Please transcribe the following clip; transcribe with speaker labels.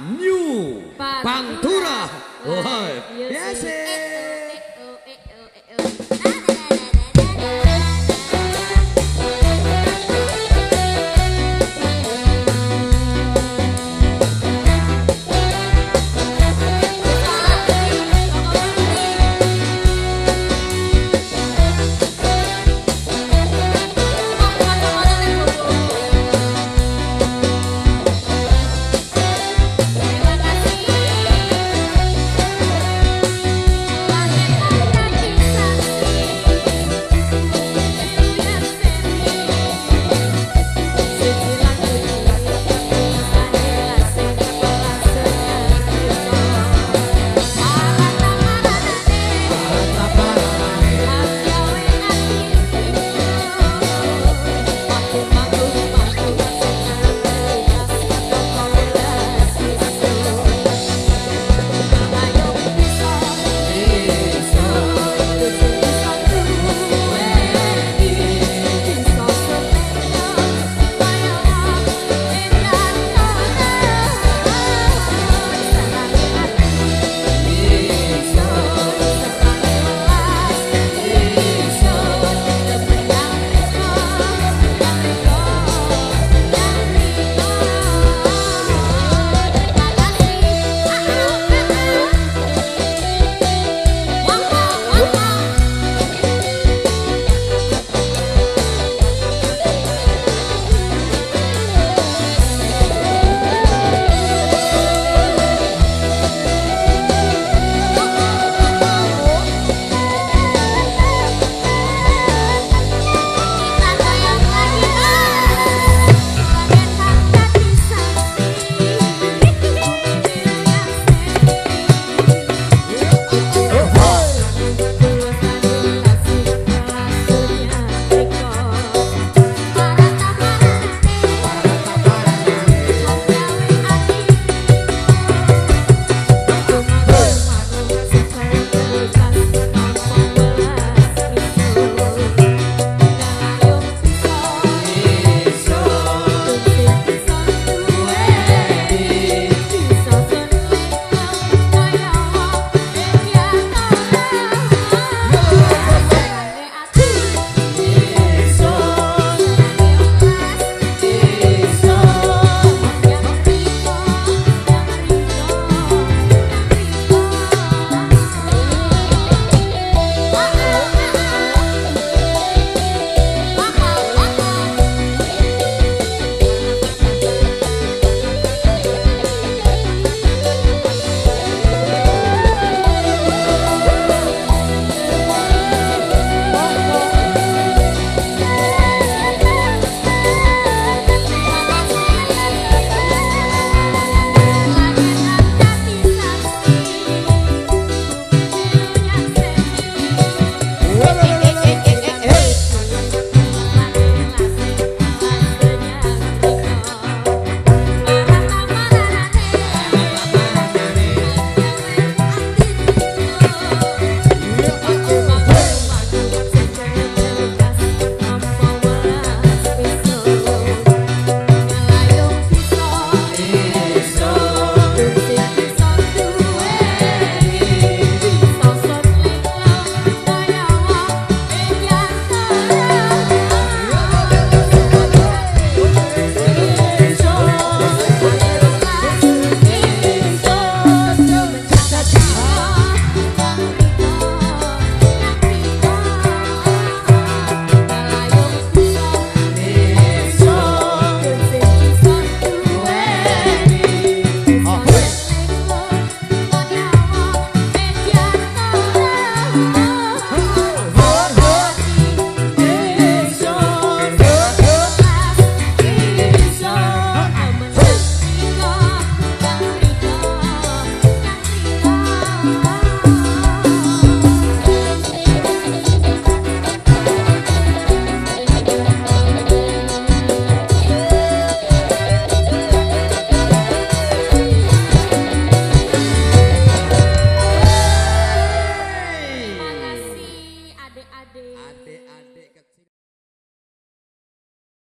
Speaker 1: New
Speaker 2: Pantura.
Speaker 1: Ah, Pantura.
Speaker 2: Iya yes,